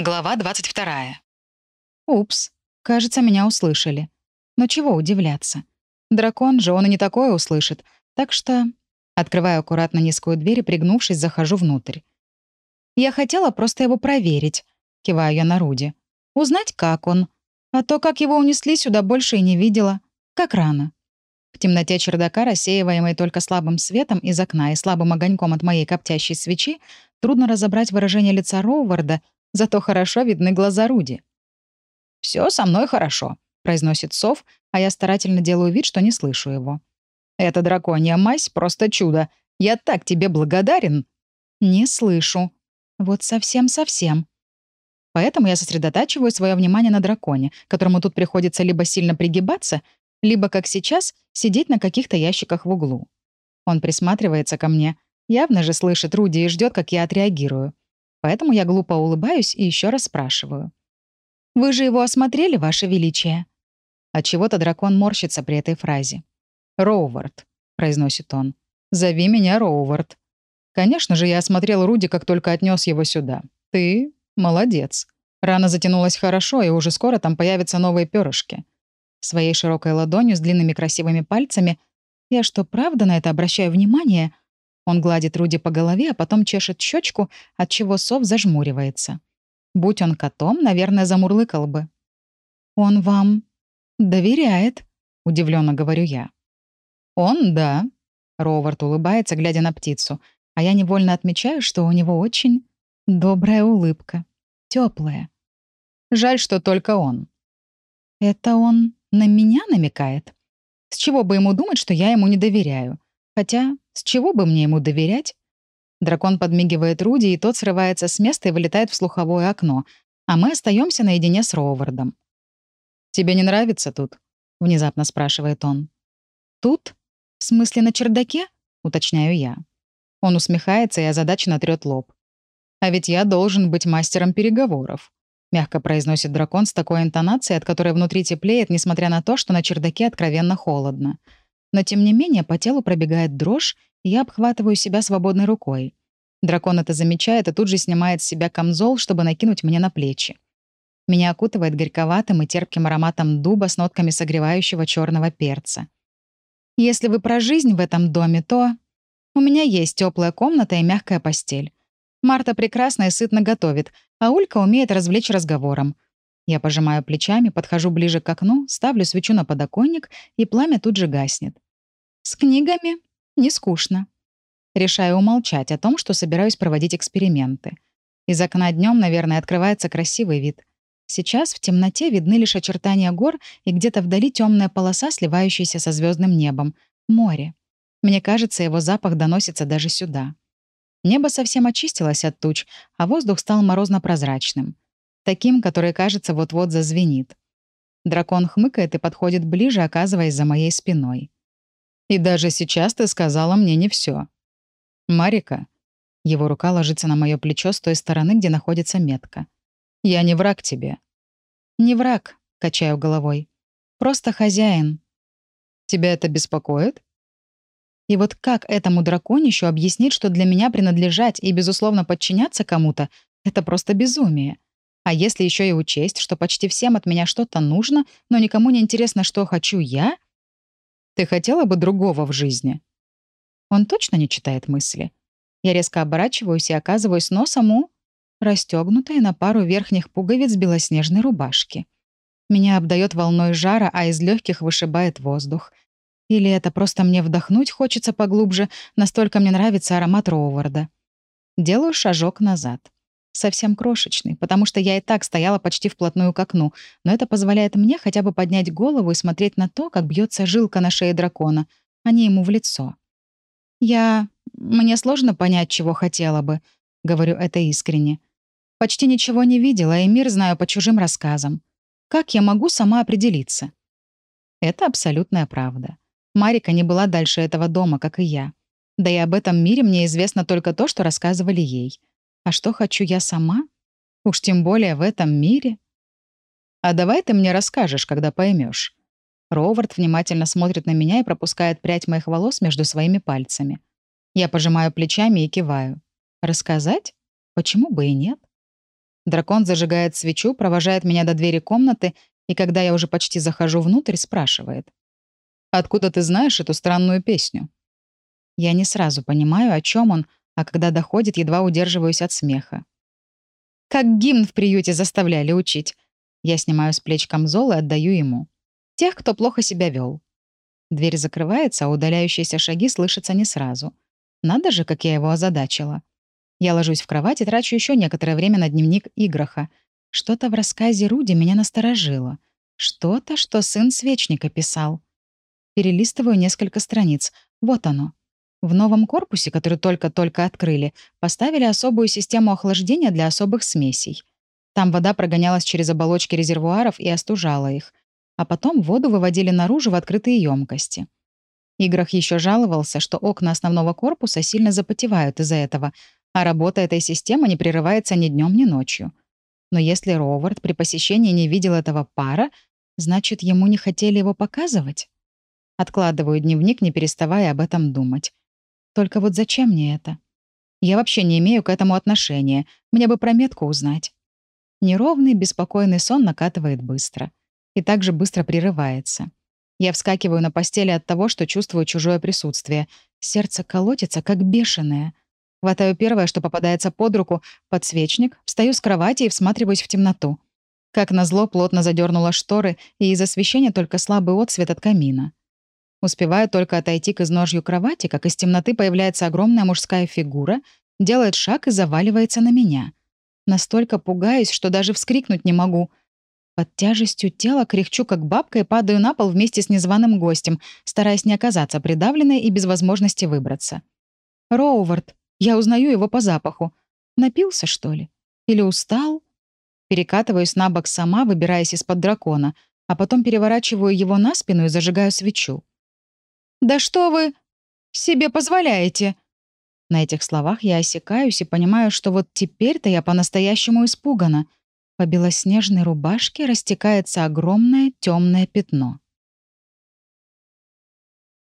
Глава 22. Упс, кажется, меня услышали. Но чего удивляться? Дракон же, он и не такое услышит. Так что... Открываю аккуратно низкую дверь и, пригнувшись, захожу внутрь. Я хотела просто его проверить. Киваю я на Руди. Узнать, как он. А то, как его унесли сюда, больше и не видела. Как рано. В темноте чердака, рассеиваемой только слабым светом из окна и слабым огоньком от моей коптящей свечи, трудно разобрать выражение лица Роуварда, зато хорошо видны глаза Руди. Все со мной хорошо», — произносит Сов, а я старательно делаю вид, что не слышу его. «Эта драконья мазь — просто чудо. Я так тебе благодарен». «Не слышу. Вот совсем-совсем». Поэтому я сосредотачиваю свое внимание на драконе, которому тут приходится либо сильно пригибаться, либо, как сейчас, сидеть на каких-то ящиках в углу. Он присматривается ко мне, явно же слышит Руди и ждет, как я отреагирую. Поэтому я глупо улыбаюсь и еще раз спрашиваю. «Вы же его осмотрели, Ваше Величие?» Отчего-то дракон морщится при этой фразе. «Роувард», — произносит он. «Зови меня Роувард». Конечно же, я осмотрел Руди, как только отнес его сюда. Ты молодец. Рана затянулась хорошо, и уже скоро там появятся новые перышки. Своей широкой ладонью с длинными красивыми пальцами я что, правда на это обращаю внимание? Он гладит Руди по голове, а потом чешет щечку, от чего сов зажмуривается. Будь он котом, наверное, замурлыкал бы. «Он вам доверяет», — удивленно говорю я. «Он, да», — Ровард улыбается, глядя на птицу, а я невольно отмечаю, что у него очень добрая улыбка, теплая. Жаль, что только он. Это он на меня намекает? С чего бы ему думать, что я ему не доверяю? Хотя, с чего бы мне ему доверять? Дракон подмигивает Руди, и тот срывается с места и вылетает в слуховое окно, а мы остаемся наедине с Роувардом. «Тебе не нравится тут?» — внезапно спрашивает он. «Тут? В смысле на чердаке?» — уточняю я. Он усмехается и озадаченно трёт лоб. «А ведь я должен быть мастером переговоров», — мягко произносит дракон с такой интонацией, от которой внутри теплеет, несмотря на то, что на чердаке откровенно холодно. Но тем не менее по телу пробегает дрожь, я обхватываю себя свободной рукой. Дракон это замечает и тут же снимает с себя камзол, чтобы накинуть мне на плечи. Меня окутывает горьковатым и терпким ароматом дуба с нотками согревающего черного перца. Если вы про жизнь в этом доме, то... У меня есть теплая комната и мягкая постель. Марта прекрасно и сытно готовит, а Улька умеет развлечь разговором. Я пожимаю плечами, подхожу ближе к окну, ставлю свечу на подоконник, и пламя тут же гаснет. С книгами не скучно. Решаю умолчать о том, что собираюсь проводить эксперименты. Из окна днем, наверное, открывается красивый вид. Сейчас в темноте видны лишь очертания гор и где-то вдали темная полоса, сливающаяся со звездным небом. Море. Мне кажется, его запах доносится даже сюда. Небо совсем очистилось от туч, а воздух стал морозно-прозрачным таким, который, кажется, вот-вот зазвенит. Дракон хмыкает и подходит ближе, оказываясь за моей спиной. «И даже сейчас ты сказала мне не все. Марика». Его рука ложится на мое плечо с той стороны, где находится метка. «Я не враг тебе». «Не враг», — качаю головой. «Просто хозяин». «Тебя это беспокоит?» И вот как этому драконищу объяснить, что для меня принадлежать и, безусловно, подчиняться кому-то — это просто безумие? А если еще и учесть, что почти всем от меня что-то нужно, но никому не интересно, что хочу я? Ты хотела бы другого в жизни? Он точно не читает мысли. Я резко оборачиваюсь и оказываюсь носом у расстегнутой на пару верхних пуговиц белоснежной рубашки. Меня обдает волной жара, а из легких вышибает воздух. Или это просто мне вдохнуть хочется поглубже, настолько мне нравится аромат Роуварда. Делаю шажок назад совсем крошечный, потому что я и так стояла почти вплотную к окну, но это позволяет мне хотя бы поднять голову и смотреть на то, как бьется жилка на шее дракона, а не ему в лицо. Я... Мне сложно понять, чего хотела бы. Говорю это искренне. Почти ничего не видела, и мир знаю по чужим рассказам. Как я могу сама определиться? Это абсолютная правда. Марика не была дальше этого дома, как и я. Да и об этом мире мне известно только то, что рассказывали ей. А что хочу я сама? Уж тем более в этом мире. А давай ты мне расскажешь, когда поймешь. Ровард внимательно смотрит на меня и пропускает прядь моих волос между своими пальцами. Я пожимаю плечами и киваю. Рассказать? Почему бы и нет? Дракон зажигает свечу, провожает меня до двери комнаты и, когда я уже почти захожу внутрь, спрашивает. «Откуда ты знаешь эту странную песню?» Я не сразу понимаю, о чем он, а когда доходит, едва удерживаюсь от смеха. Как гимн в приюте заставляли учить. Я снимаю с плеч камзол и отдаю ему. Тех, кто плохо себя вел. Дверь закрывается, а удаляющиеся шаги слышатся не сразу. Надо же, как я его озадачила. Я ложусь в кровать и трачу еще некоторое время на дневник Играха. Что-то в рассказе Руди меня насторожило. Что-то, что сын Свечника писал. Перелистываю несколько страниц. Вот оно. В новом корпусе, который только-только открыли, поставили особую систему охлаждения для особых смесей. Там вода прогонялась через оболочки резервуаров и остужала их. А потом воду выводили наружу в открытые емкости. Играх еще жаловался, что окна основного корпуса сильно запотевают из-за этого, а работа этой системы не прерывается ни днем, ни ночью. Но если Ровард при посещении не видел этого пара, значит, ему не хотели его показывать? Откладываю дневник, не переставая об этом думать. Только вот зачем мне это? Я вообще не имею к этому отношения. Мне бы про метку узнать. Неровный, беспокойный сон накатывает быстро. И также быстро прерывается. Я вскакиваю на постели от того, что чувствую чужое присутствие. Сердце колотится, как бешеное. Хватаю первое, что попадается под руку, подсвечник, встаю с кровати и всматриваюсь в темноту. Как назло, плотно задернула шторы, и из освещения только слабый отсвет от камина. Успеваю только отойти к изножью кровати, как из темноты появляется огромная мужская фигура, делает шаг и заваливается на меня. Настолько пугаюсь, что даже вскрикнуть не могу. Под тяжестью тела кряхчу, как бабка, и падаю на пол вместе с незваным гостем, стараясь не оказаться придавленной и без возможности выбраться. «Роувард. Я узнаю его по запаху. Напился, что ли? Или устал?» Перекатываюсь на бок сама, выбираясь из-под дракона, а потом переворачиваю его на спину и зажигаю свечу. «Да что вы себе позволяете?» На этих словах я осекаюсь и понимаю, что вот теперь-то я по-настоящему испугана. По белоснежной рубашке растекается огромное темное пятно.